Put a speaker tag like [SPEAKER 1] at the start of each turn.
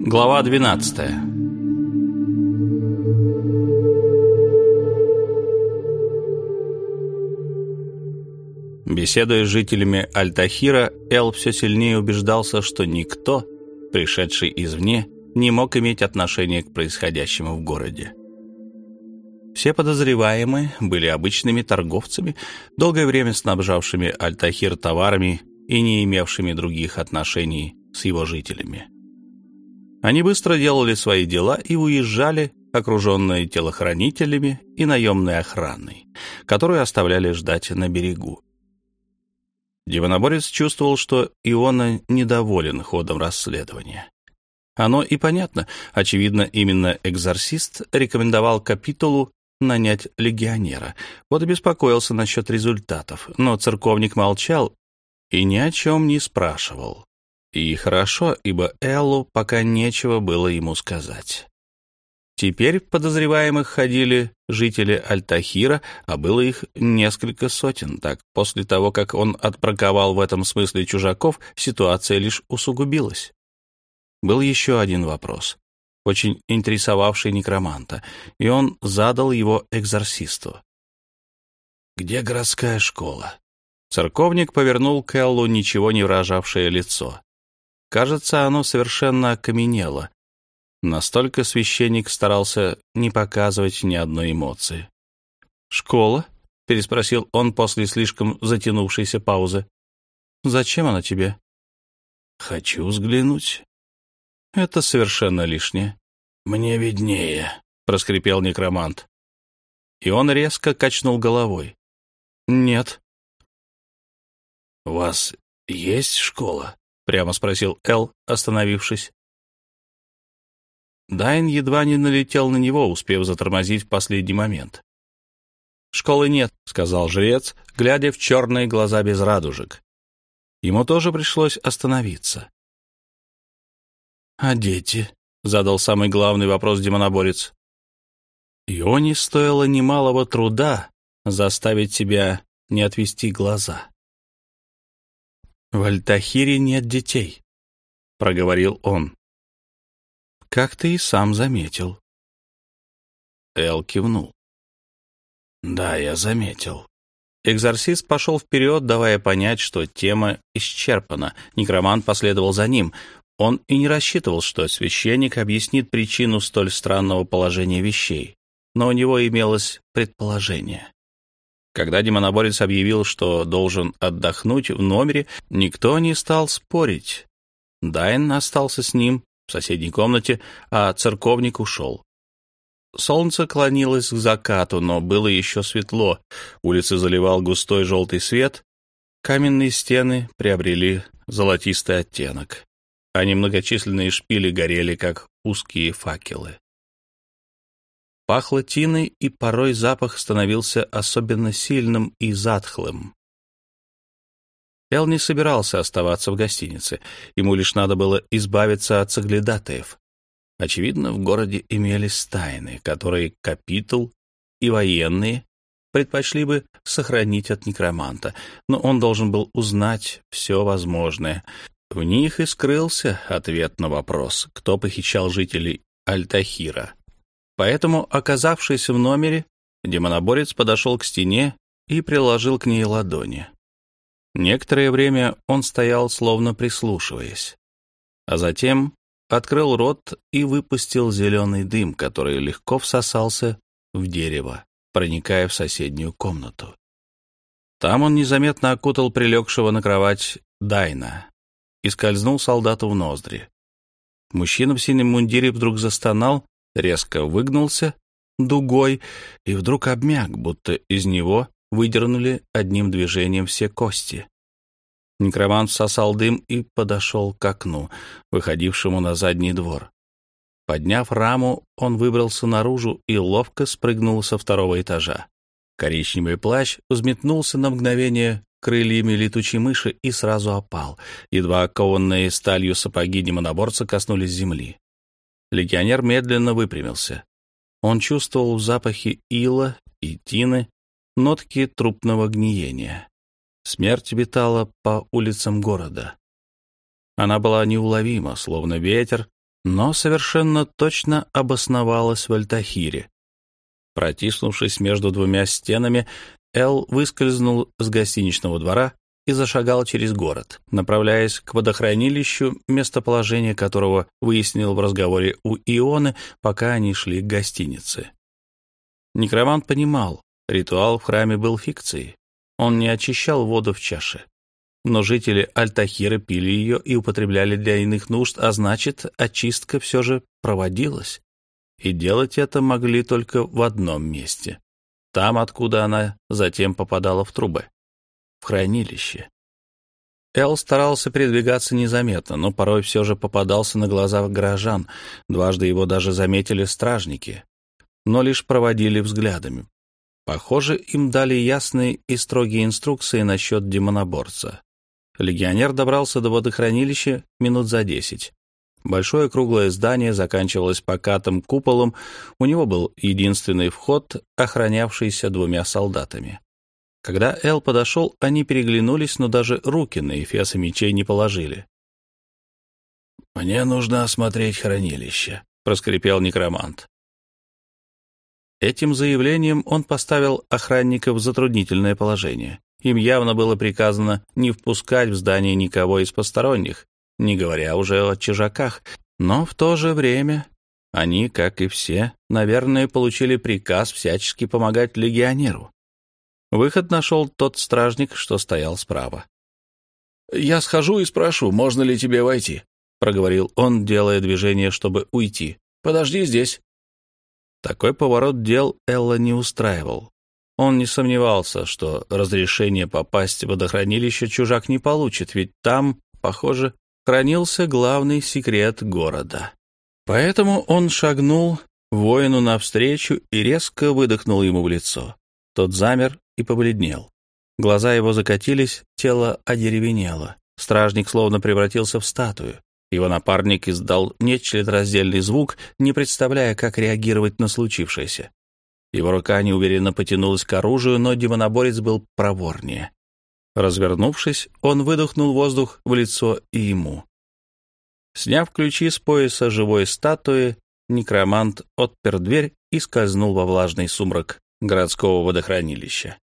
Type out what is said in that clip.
[SPEAKER 1] Глава 12 Беседуя с жителями Альтахира, Эл все сильнее убеждался, что никто, пришедший извне, не мог иметь отношения к происходящему в городе. Все подозреваемые были обычными торговцами, долгое время снабжавшими Альтахир товарами и не имевшими других отношений с его жителями. Они быстро делали свои дела и уезжали, окруженные телохранителями и наемной охраной, которую оставляли ждать на берегу. Демоноборец чувствовал, что Иона недоволен ходом расследования. Оно и понятно. Очевидно, именно экзорцист рекомендовал капитулу нанять легионера. Вот и беспокоился насчет результатов. Но церковник молчал и ни о чем не спрашивал. И хорошо, ибо Эллу пока нечего было ему сказать. Теперь подозреваемых ходили жители Альтахира, а было их несколько сотен. Так, после того, как он отбраковал в этом смысле чужаков, ситуация лишь усугубилась. Был еще один вопрос, очень интересовавший некроманта, и он задал его экзорсисту. «Где городская школа?» Церковник повернул к Эллу ничего не выражавшее лицо. Кажется, оно совершенно окаменело. Настолько священник старался не показывать ни одной эмоции. «Школа?» — переспросил он после слишком затянувшейся паузы. «Зачем она тебе?» «Хочу взглянуть». Это совершенно лишнее. Мне виднее, проскрипел некромант. И он резко качнул головой. Нет. У вас есть школа? Прямо спросил Эл, остановившись. Дайн едва не налетел на него, успев затормозить в последний момент. «Школы нет», — сказал жрец, глядя в черные глаза без радужек. Ему тоже пришлось остановиться. «А дети?» — задал самый главный вопрос демоноборец. Ионе стоило немалого труда заставить себя не отвести глаза. «В Альтахире нет детей», — проговорил он. «Как ты и сам заметил». Эл кивнул. «Да, я заметил». Экзорцист пошел вперед, давая понять, что тема исчерпана. Некромант последовал за ним. Он и не рассчитывал, что священник объяснит причину столь странного положения вещей, но у него имелось предположение. Когда демоноборец объявил, что должен отдохнуть в номере, никто не стал спорить. Дайн остался с ним в соседней комнате, а церковник ушел. Солнце клонилось к закату, но было еще светло. Улицы заливал густой желтый свет, каменные стены приобрели золотистый оттенок а немногочисленные шпили горели, как узкие факелы. Пахло тиной, и порой запах становился особенно сильным и затхлым. Эл не собирался оставаться в гостинице, ему лишь надо было избавиться от соглядатаев. Очевидно, в городе имелись тайны, которые капитул и военные предпочли бы сохранить от некроманта, но он должен был узнать все возможное, в них и скрылся ответ на вопрос, кто похищал жителей Альтахира. Поэтому, оказавшись в номере, демоноборец подошел к стене и приложил к ней ладони. Некоторое время он стоял, словно прислушиваясь, а затем открыл рот и выпустил зеленый дым, который легко всосался в дерево, проникая в соседнюю комнату. Там он незаметно окутал прилегшего на кровать Дайна, и скользнул солдату в ноздри. Мужчина в синем мундире вдруг застонал, резко выгнулся дугой и вдруг обмяк, будто из него выдернули одним движением все кости. Некромант сосал дым и подошел к окну, выходившему на задний двор. Подняв раму, он выбрался наружу и ловко спрыгнул со второго этажа. Коричневый плащ взметнулся на мгновение крыльями летучей мыши и сразу опал. Едва окованные сталью сапоги демоноборца коснулись земли. Легионер медленно выпрямился. Он чувствовал в запахе ила и тины нотки трупного гниения. Смерть витала по улицам города. Она была неуловима, словно ветер, но совершенно точно обосновалась в Альтахире. Протиснувшись между двумя стенами, Эл выскользнул с гостиничного двора и зашагал через город, направляясь к водохранилищу, местоположение которого выяснил в разговоре у Ионы, пока они шли к гостинице. Некромант понимал, ритуал в храме был фикцией. Он не очищал воду в чаше. Но жители Альтахира пили ее и употребляли для иных нужд, а значит, очистка все же проводилась. И делать это могли только в одном месте. Там, откуда она затем попадала в трубы. В хранилище. Эл старался передвигаться незаметно, но порой все же попадался на глаза горожан. Дважды его даже заметили стражники, но лишь проводили взглядами. Похоже, им дали ясные и строгие инструкции насчет демоноборца. Легионер добрался до водохранилища минут за десять. Большое круглое здание заканчивалось покатым куполом, у него был единственный вход, охранявшийся двумя солдатами. Когда Эл подошел, они переглянулись, но даже руки на эфесы мечей не положили.
[SPEAKER 2] «Мне нужно осмотреть хранилище», — проскрипел некромант.
[SPEAKER 1] Этим заявлением он поставил охранников в затруднительное положение. Им явно было приказано не впускать в здание никого из посторонних, не говоря уже о чужаках, но в то же время они, как и все, наверное, получили приказ всячески помогать легионеру. Выход нашел тот стражник, что стоял справа.
[SPEAKER 2] «Я схожу и спрошу, можно ли тебе войти», — проговорил он, делая движение, чтобы уйти. «Подожди здесь».
[SPEAKER 1] Такой поворот дел Элла не устраивал. Он не сомневался, что разрешение попасть в водохранилище чужак не получит, ведь там, похоже, хранился главный секрет города. Поэтому он шагнул воину навстречу и резко выдохнул ему в лицо. Тот замер и побледнел. Глаза его закатились, тело одеревенело. Стражник словно превратился в статую. Его напарник издал нечленораздельный звук, не представляя, как реагировать на случившееся. Его рука неуверенно потянулась к оружию, но демоноборец был проворнее. Развернувшись, он выдохнул воздух в лицо и ему. Сняв ключи с пояса живой статуи, некромант отпер дверь и скользнул во влажный сумрак городского водохранилища.